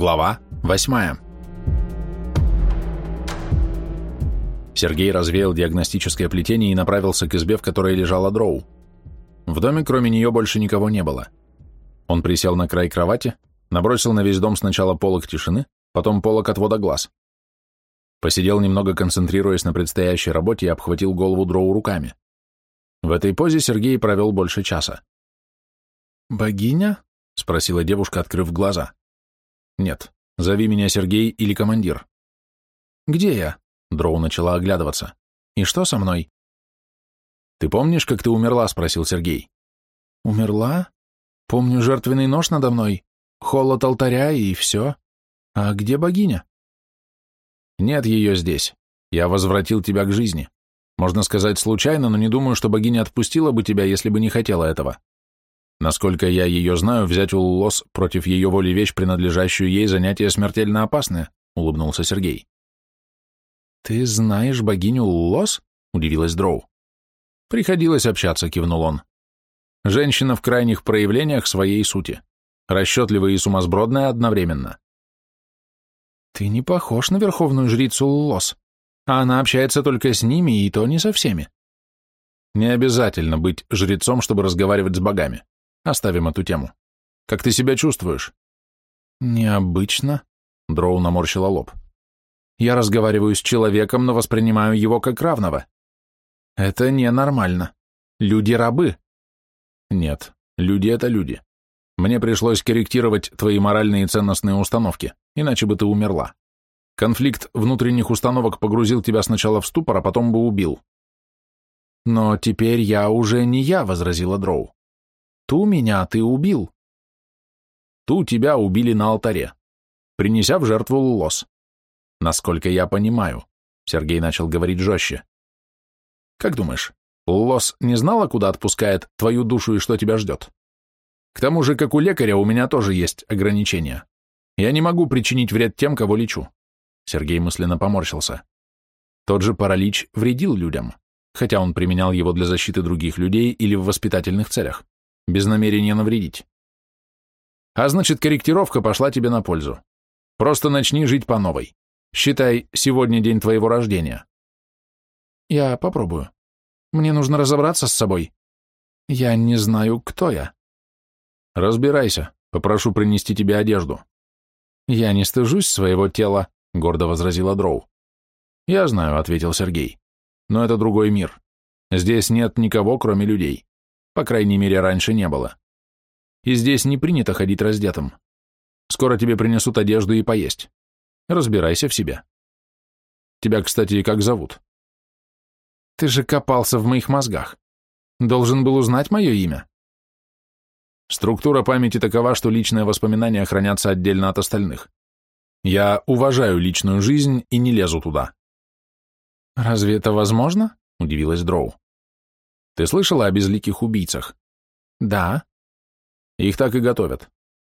Глава 8. Сергей развеял диагностическое плетение и направился к избе, в которой лежала Дроу. В доме кроме нее больше никого не было. Он присел на край кровати, набросил на весь дом сначала полок тишины, потом полок отвода глаз. Посидел немного, концентрируясь на предстоящей работе, и обхватил голову Дроу руками. В этой позе Сергей провел больше часа. «Богиня?» — спросила девушка, открыв глаза. «Нет, зови меня Сергей или командир». «Где я?» — Дроу начала оглядываться. «И что со мной?» «Ты помнишь, как ты умерла?» — спросил Сергей. «Умерла? Помню жертвенный нож надо мной, холод алтаря и все. А где богиня?» «Нет ее здесь. Я возвратил тебя к жизни. Можно сказать, случайно, но не думаю, что богиня отпустила бы тебя, если бы не хотела этого. Насколько я ее знаю, взять у Лос против ее воли вещь, принадлежащую ей, занятие смертельно опасное, улыбнулся Сергей. Ты знаешь богиню Лос? удивилась Дроу. Приходилось общаться, кивнул он. Женщина в крайних проявлениях своей сути, расчетливая и сумасбродная одновременно. Ты не похож на верховную жрицу Лос, а она общается только с ними, и то не со всеми. Не обязательно быть жрецом, чтобы разговаривать с богами. Оставим эту тему. Как ты себя чувствуешь? Необычно. Дроу наморщила лоб. Я разговариваю с человеком, но воспринимаю его как равного. Это ненормально. Люди рабы. Нет, люди — это люди. Мне пришлось корректировать твои моральные и ценностные установки, иначе бы ты умерла. Конфликт внутренних установок погрузил тебя сначала в ступор, а потом бы убил. Но теперь я уже не я, — возразила Дроу. Ту меня ты убил. Ту тебя убили на алтаре, принеся в жертву лос. Насколько я понимаю, Сергей начал говорить жестче. Как думаешь, Лос не знала, куда отпускает твою душу и что тебя ждет? К тому же, как у лекаря, у меня тоже есть ограничения. Я не могу причинить вред тем, кого лечу. Сергей мысленно поморщился. Тот же паралич вредил людям, хотя он применял его для защиты других людей или в воспитательных целях без намерения навредить. А значит, корректировка пошла тебе на пользу. Просто начни жить по новой. Считай, сегодня день твоего рождения. Я попробую. Мне нужно разобраться с собой. Я не знаю, кто я. Разбирайся. Попрошу принести тебе одежду. Я не стыжусь своего тела, гордо возразила Дроу. Я знаю, ответил Сергей. Но это другой мир. Здесь нет никого, кроме людей. По крайней мере, раньше не было. И здесь не принято ходить раздетым. Скоро тебе принесут одежду и поесть. Разбирайся в себе. Тебя, кстати, как зовут? Ты же копался в моих мозгах. Должен был узнать мое имя. Структура памяти такова, что личные воспоминания хранятся отдельно от остальных. Я уважаю личную жизнь и не лезу туда. Разве это возможно? Удивилась Дроу. Ты слышала о безликих убийцах? Да. Их так и готовят.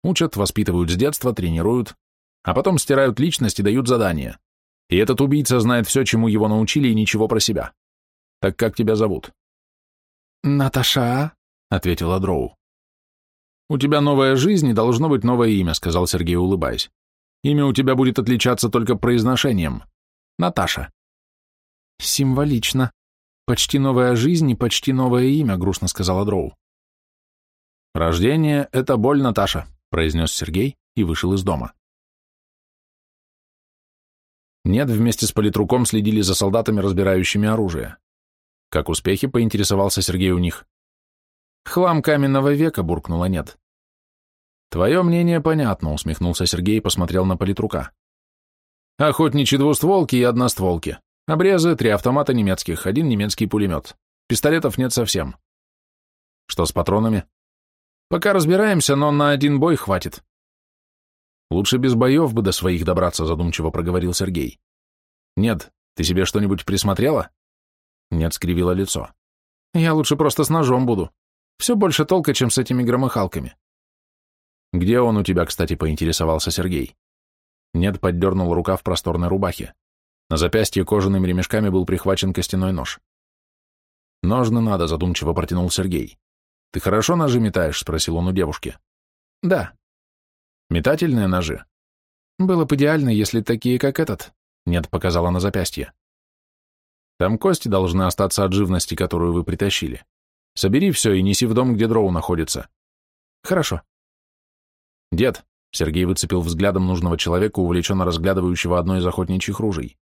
Учат, воспитывают с детства, тренируют, а потом стирают личность и дают задания. И этот убийца знает все, чему его научили, и ничего про себя. Так как тебя зовут? Наташа, ответила Дроу. У тебя новая жизнь и должно быть новое имя, сказал Сергей, улыбаясь. Имя у тебя будет отличаться только произношением. Наташа. Символично, «Почти новая жизнь и почти новое имя», — грустно сказала Дроу. «Рождение — это боль, Наташа», — произнес Сергей и вышел из дома. Нет, вместе с политруком следили за солдатами, разбирающими оружие. Как успехи, поинтересовался Сергей у них. «Хлам каменного века», — буркнула нет. «Твое мнение понятно», — усмехнулся Сергей и посмотрел на политрука. «Охотничьи двустволки и одностволки. Обрезы, три автомата немецких, один немецкий пулемет. Пистолетов нет совсем. Что с патронами? Пока разбираемся, но на один бой хватит. Лучше без боев бы до своих добраться, задумчиво проговорил Сергей. Нет, ты себе что-нибудь присмотрела? Нет, скривила лицо. Я лучше просто с ножом буду. Все больше толка, чем с этими громыхалками. Где он у тебя, кстати, поинтересовался Сергей. Нет, поддернул рука в просторной рубахе. На запястье кожаными ремешками был прихвачен костяной нож. «Ножны надо», — задумчиво протянул Сергей. «Ты хорошо ножи метаешь?» — спросил он у девушки. «Да». «Метательные ножи?» Было бы идеально, если такие, как этот, нет, показала на запястье. Там кости должны остаться от живности, которую вы притащили. Собери все и неси в дом, где дроу находится. Хорошо. Дед, Сергей выцепил взглядом нужного человека, увлеченно разглядывающего одно из охотничьих ружей.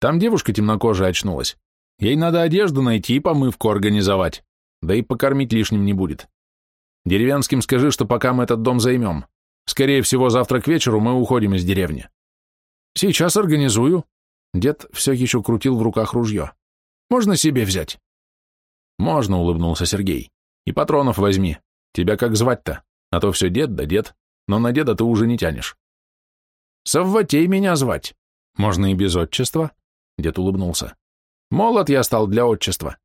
Там девушка темнокожая очнулась. Ей надо одежду найти и помывку организовать. Да и покормить лишним не будет. Деревенским скажи, что пока мы этот дом займем. Скорее всего, завтра к вечеру мы уходим из деревни. Сейчас организую. Дед все еще крутил в руках ружье. Можно себе взять? Можно, улыбнулся Сергей. И патронов возьми. Тебя как звать-то? А то все дед да дед, но на деда ты уже не тянешь. Савватей меня звать. Можно и без отчества. Дед улыбнулся. Молод я стал для отчества.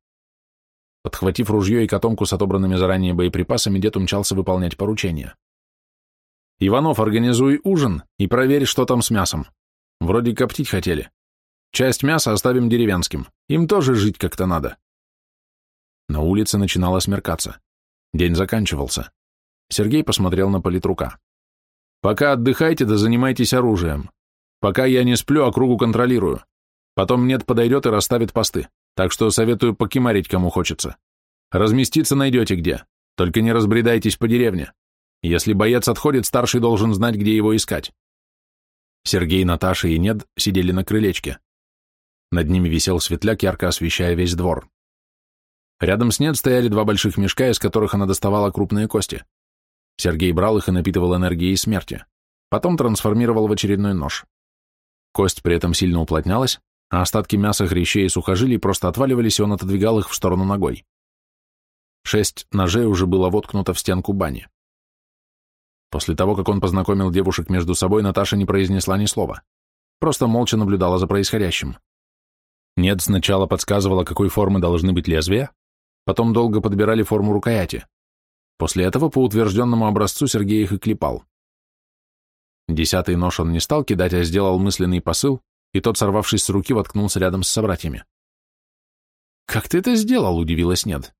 Подхватив ружье и котомку с отобранными заранее боеприпасами, дед умчался выполнять поручение. «Иванов, организуй ужин и проверь, что там с мясом. Вроде коптить хотели. Часть мяса оставим деревенским. Им тоже жить как-то надо». На улице начинало смеркаться. День заканчивался. Сергей посмотрел на политрука. «Пока отдыхайте да занимайтесь оружием. Пока я не сплю, а кругу контролирую. Потом нет подойдет и расставит посты. Так что советую покемарить, кому хочется. Разместиться найдете где. Только не разбредайтесь по деревне. Если боец отходит, старший должен знать, где его искать. Сергей, Наташа и Нед сидели на крылечке. Над ними висел светляк, ярко освещая весь двор. Рядом с Нед стояли два больших мешка, из которых она доставала крупные кости. Сергей брал их и напитывал энергией смерти. Потом трансформировал в очередной нож. Кость при этом сильно уплотнялась, а остатки мяса, хрящей и сухожилий просто отваливались, и он отодвигал их в сторону ногой. Шесть ножей уже было воткнуто в стенку бани. После того, как он познакомил девушек между собой, Наташа не произнесла ни слова. Просто молча наблюдала за происходящим. Нед сначала подсказывала, какой формы должны быть лезвия, потом долго подбирали форму рукояти. После этого по утвержденному образцу Сергей их и клепал. Десятый нож он не стал кидать, а сделал мысленный посыл, и тот, сорвавшись с руки, воткнулся рядом с собратьями. «Как ты это сделал?» — удивилась Нед.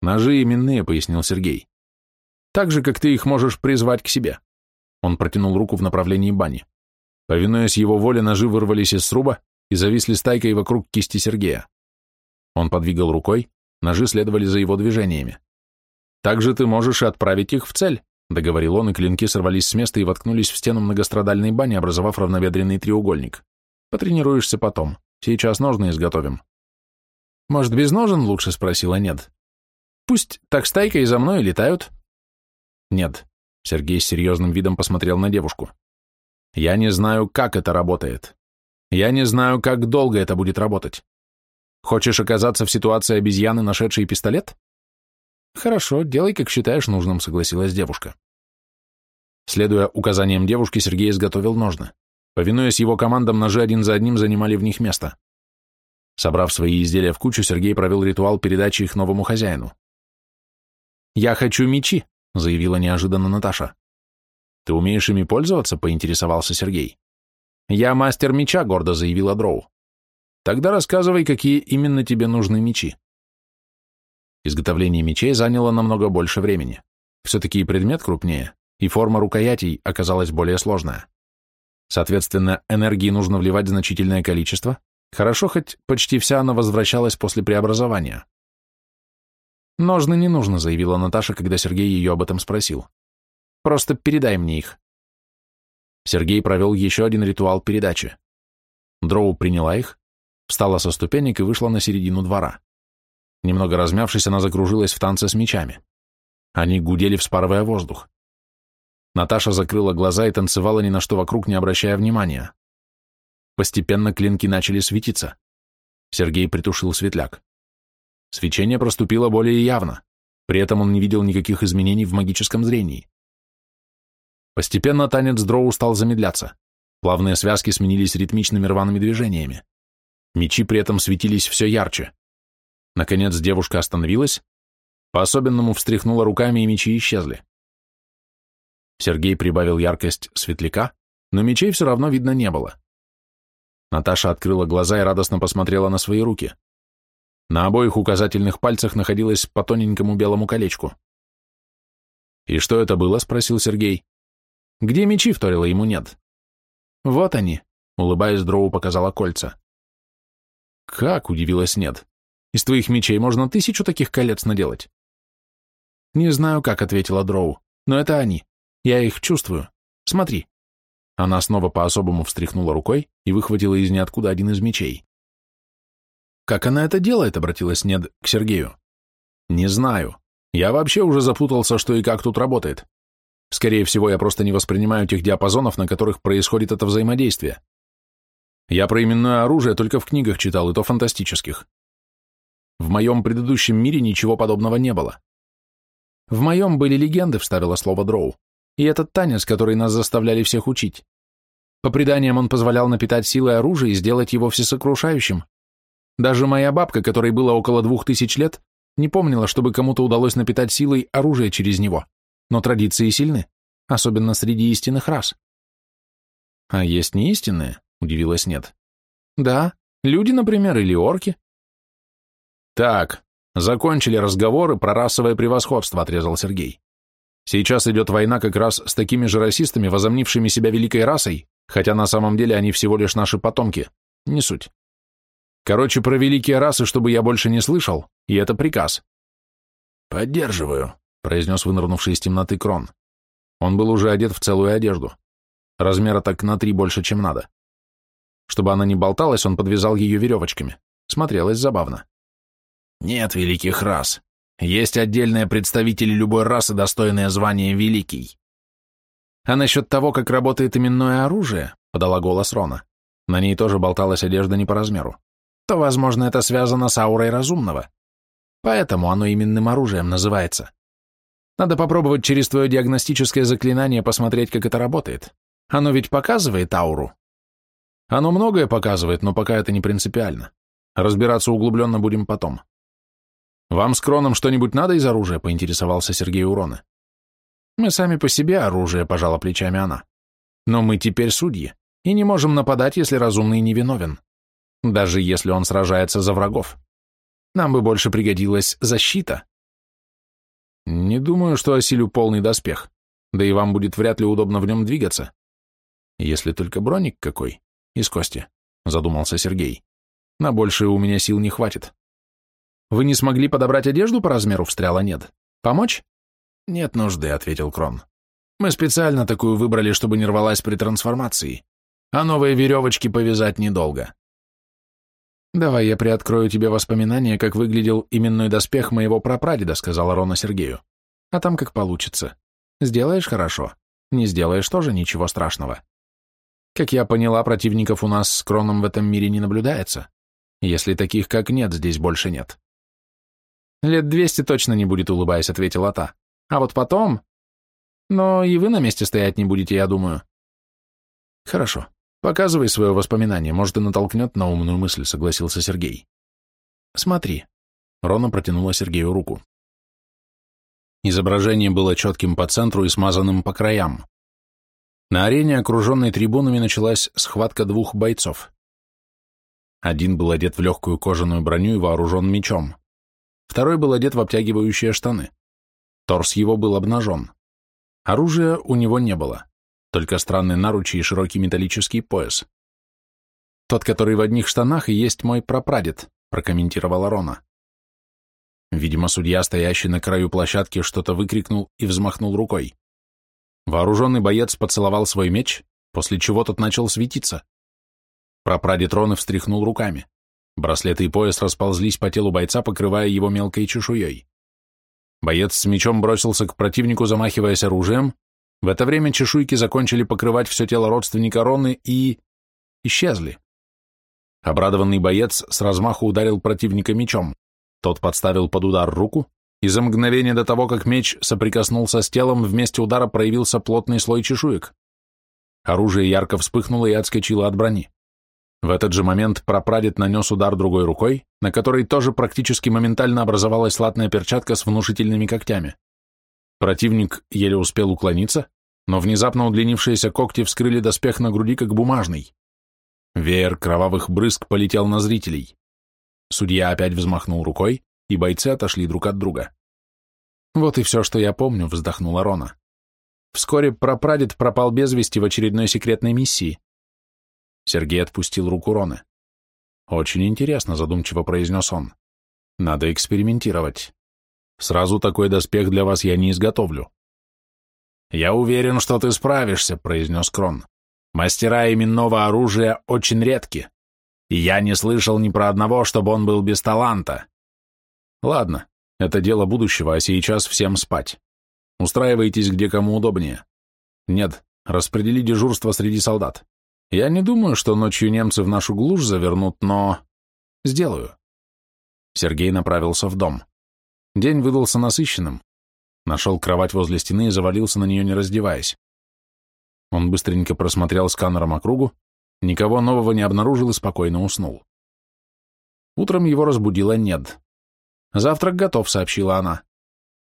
«Ножи именные», — пояснил Сергей. «Так же, как ты их можешь призвать к себе». Он протянул руку в направлении бани. Повинуясь его воле, ножи вырвались из сруба и зависли стайкой вокруг кисти Сергея. Он подвигал рукой, ножи следовали за его движениями. «Также ты можешь и отправить их в цель», — договорил он, и клинки сорвались с места и воткнулись в стену многострадальной бани, образовав равноведренный треугольник. Потренируешься потом. Сейчас ножны изготовим. Может, без ножен лучше, спросила Нед. Пусть так стайкой за мной летают. Нет. Сергей с серьезным видом посмотрел на девушку. Я не знаю, как это работает. Я не знаю, как долго это будет работать. Хочешь оказаться в ситуации обезьяны, нашедшей пистолет? Хорошо, делай, как считаешь нужным, согласилась девушка. Следуя указаниям девушки, Сергей изготовил ножны. Повинуясь его командам, ножи один за одним занимали в них место. Собрав свои изделия в кучу, Сергей провел ритуал передачи их новому хозяину. «Я хочу мечи», — заявила неожиданно Наташа. «Ты умеешь ими пользоваться?» — поинтересовался Сергей. «Я мастер меча», — гордо заявила Дроу. «Тогда рассказывай, какие именно тебе нужны мечи». Изготовление мечей заняло намного больше времени. Все-таки предмет крупнее, и форма рукоятей оказалась более сложная. Соответственно, энергии нужно вливать значительное количество. Хорошо, хоть почти вся она возвращалась после преобразования. «Ножны не нужно», — заявила Наташа, когда Сергей ее об этом спросил. «Просто передай мне их». Сергей провел еще один ритуал передачи. Дроу приняла их, встала со ступенек и вышла на середину двора. Немного размявшись, она закружилась в танце с мечами. Они гудели, вспарывая воздух. Наташа закрыла глаза и танцевала ни на что вокруг, не обращая внимания. Постепенно клинки начали светиться. Сергей притушил светляк. Свечение проступило более явно, при этом он не видел никаких изменений в магическом зрении. Постепенно танец дроу стал замедляться. Плавные связки сменились ритмичными рваными движениями. Мечи при этом светились все ярче. Наконец девушка остановилась, по-особенному встряхнула руками, и мечи исчезли. Сергей прибавил яркость светляка, но мечей все равно видно не было. Наташа открыла глаза и радостно посмотрела на свои руки. На обоих указательных пальцах находилось по тоненькому белому колечку. «И что это было?» — спросил Сергей. «Где мечи?» — вторила ему нет. Вот они, улыбаясь, Дроу показала кольца. Как, удивилась Нед. Из твоих мечей можно тысячу таких колец наделать. Не знаю, как, ответила Дроу, но это они. Я их чувствую. Смотри. Она снова по-особому встряхнула рукой и выхватила из ниоткуда один из мечей. «Как она это делает?» — обратилась Нед к Сергею. «Не знаю. Я вообще уже запутался, что и как тут работает. Скорее всего, я просто не воспринимаю тех диапазонов, на которых происходит это взаимодействие. Я про именное оружие только в книгах читал, и то фантастических. В моем предыдущем мире ничего подобного не было. В моем были легенды, вставила слово Дроу, и этот танец, который нас заставляли всех учить. По преданиям он позволял напитать силой оружие и сделать его всесокрушающим. Даже моя бабка, которой было около двух тысяч лет, не помнила, чтобы кому-то удалось напитать силой оружие через него. Но традиции сильны, особенно среди истинных рас. А есть неистинные? Удивилась нет. Да, люди, например, или орки. Так, закончили разговоры про расовое превосходство, отрезал Сергей. Сейчас идет война как раз с такими же расистами, возомнившими себя великой расой, хотя на самом деле они всего лишь наши потомки. Не суть. Короче, про великие расы, чтобы я больше не слышал, и это приказ. Поддерживаю, произнес вынырнувший из темноты Крон. Он был уже одет в целую одежду. Размера так на три больше, чем надо. Чтобы она не болталась, он подвязал ее веревочками. Смотрелось забавно. Нет великих рас. Есть отдельные представители любой расы, достойные звания «Великий». А насчет того, как работает именное оружие, подала голос Рона. На ней тоже болталась одежда не по размеру. То, возможно, это связано с аурой разумного. Поэтому оно именным оружием называется. Надо попробовать через твое диагностическое заклинание посмотреть, как это работает. Оно ведь показывает ауру. Оно многое показывает, но пока это не принципиально. Разбираться углубленно будем потом. Вам с Кроном что-нибудь надо из оружия? Поинтересовался Сергей Урона. Мы сами по себе оружие, пожала плечами она. Но мы теперь судьи и не можем нападать, если разумный невиновен. Даже если он сражается за врагов. Нам бы больше пригодилась защита. Не думаю, что осилю полный доспех, да и вам будет вряд ли удобно в нем двигаться. Если только броник какой. Из кости, задумался Сергей. На большее у меня сил не хватит. Вы не смогли подобрать одежду по размеру, встряла нет. Помочь? Нет нужды, ответил Крон. Мы специально такую выбрали, чтобы не рвалась при трансформации. А новые веревочки повязать недолго. «Давай я приоткрою тебе воспоминания, как выглядел именной доспех моего прапрадеда», сказала Рона Сергею. «А там как получится. Сделаешь хорошо. Не сделаешь тоже ничего страшного. Как я поняла, противников у нас с Кроном в этом мире не наблюдается, если таких, как нет, здесь больше нет. Лет двести точно не будет, улыбаясь, ответила та. А вот потом... Но и вы на месте стоять не будете, я думаю. Хорошо. Показывай свое воспоминание, может, и натолкнет на умную мысль, согласился Сергей. Смотри. Рона протянула Сергею руку. Изображение было четким по центру и смазанным по краям. На арене, окруженной трибунами, началась схватка двух бойцов. Один был одет в легкую кожаную броню и вооружен мечом. Второй был одет в обтягивающие штаны. Торс его был обнажен. Оружия у него не было, только странные наручи и широкий металлический пояс. «Тот, который в одних штанах, и есть мой прапрадед», прокомментировала Рона. Видимо, судья, стоящий на краю площадки, что-то выкрикнул и взмахнул рукой. Вооруженный боец поцеловал свой меч, после чего тот начал светиться. Прапрадед Роны встряхнул руками. Браслеты и пояс расползлись по телу бойца, покрывая его мелкой чешуей. Боец с мечом бросился к противнику, замахиваясь оружием. В это время чешуйки закончили покрывать все тело родственника Роны и... исчезли. Обрадованный боец с размаху ударил противника мечом. Тот подставил под удар руку, и за мгновение до того, как меч соприкоснулся с телом, вместе удара проявился плотный слой чешуек. Оружие ярко вспыхнуло и отскочило от брони. В этот же момент прапрадед нанес удар другой рукой, на которой тоже практически моментально образовалась латная перчатка с внушительными когтями. Противник еле успел уклониться, но внезапно удлинившиеся когти вскрыли доспех на груди, как бумажный. Веер кровавых брызг полетел на зрителей. Судья опять взмахнул рукой, и бойцы отошли друг от друга. «Вот и все, что я помню», — вздохнула Рона. Вскоре прапрадед пропал без вести в очередной секретной миссии. Сергей отпустил руку Роны. «Очень интересно», — задумчиво произнес он. «Надо экспериментировать. Сразу такой доспех для вас я не изготовлю». «Я уверен, что ты справишься», — произнес Крон. «Мастера именного оружия очень редки, и я не слышал ни про одного, чтобы он был без таланта». «Ладно, это дело будущего, а сейчас всем спать. Устраивайтесь где кому удобнее. Нет, распредели дежурство среди солдат. Я не думаю, что ночью немцы в нашу глушь завернут, но... Сделаю. Сергей направился в дом. День выдался насыщенным. Нашел кровать возле стены и завалился на нее, не раздеваясь. Он быстренько просмотрел сканером округу, никого нового не обнаружил и спокойно уснул. Утром его разбудила Нед. «Завтрак готов», — сообщила она.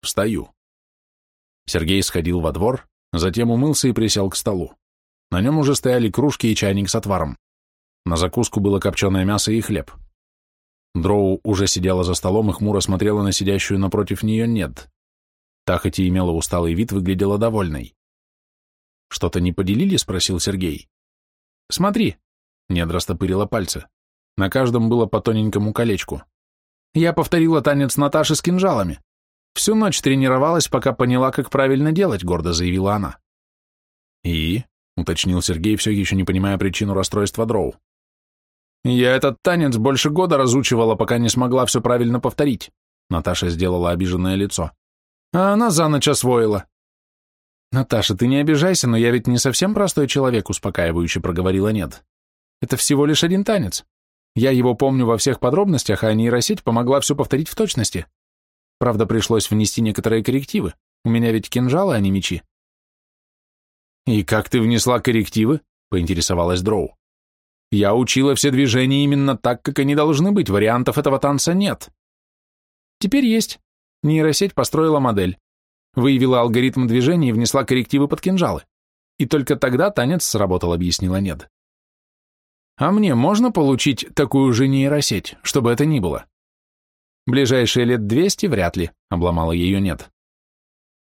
«Встаю». Сергей сходил во двор, затем умылся и присел к столу. На нем уже стояли кружки и чайник с отваром. На закуску было копченое мясо и хлеб. Дроу уже сидела за столом и хмуро смотрела на сидящую напротив нее Нед. Та, хоть и имела усталый вид, выглядела довольной. «Что-то не поделили?» — спросил Сергей. «Смотри», — Нед растопырила пальцы. На каждом было по тоненькому колечку. «Я повторила танец Наташи с кинжалами. Всю ночь тренировалась, пока поняла, как правильно делать», — гордо заявила она. «И?» — уточнил Сергей, все еще не понимая причину расстройства дроу. «Я этот танец больше года разучивала, пока не смогла все правильно повторить», — Наташа сделала обиженное лицо. «А она за ночь освоила». «Наташа, ты не обижайся, но я ведь не совсем простой человек», — успокаивающе проговорила Нет. «Это всего лишь один танец. Я его помню во всех подробностях, а нейросеть помогла все повторить в точности. Правда, пришлось внести некоторые коррективы. У меня ведь кинжалы, а не мечи. «И как ты внесла коррективы?» — поинтересовалась Дроу. «Я учила все движения именно так, как они должны быть, вариантов этого танца нет». «Теперь есть. Нейросеть построила модель, выявила алгоритм движения и внесла коррективы под кинжалы. И только тогда танец сработал», — объяснила Нед. «А мне можно получить такую же нейросеть, чтобы это ни было?» «Ближайшие лет двести вряд ли», — обломала ее Нед.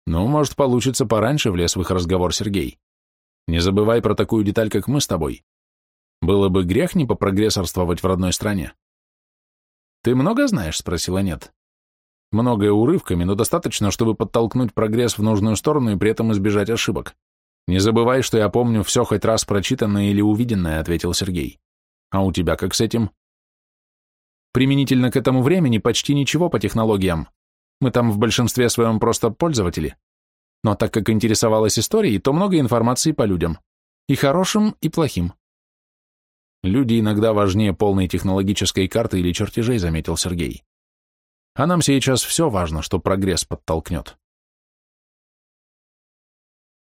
Ну, может, получится пораньше, влез в их разговор Сергей. Не забывай про такую деталь, как мы с тобой. Было бы грех не попрогрессорствовать в родной стране. Ты много знаешь? Спросила нет. Многое урывками, но достаточно, чтобы подтолкнуть прогресс в нужную сторону и при этом избежать ошибок. Не забывай, что я помню все хоть раз прочитанное или увиденное, ответил Сергей. А у тебя как с этим? Применительно к этому времени почти ничего по технологиям. Мы там в большинстве своем просто пользователи. Но так как интересовалась историей, то много информации по людям. И хорошим, и плохим. Люди иногда важнее полной технологической карты или чертежей, заметил Сергей. А нам сейчас все важно, что прогресс подтолкнет.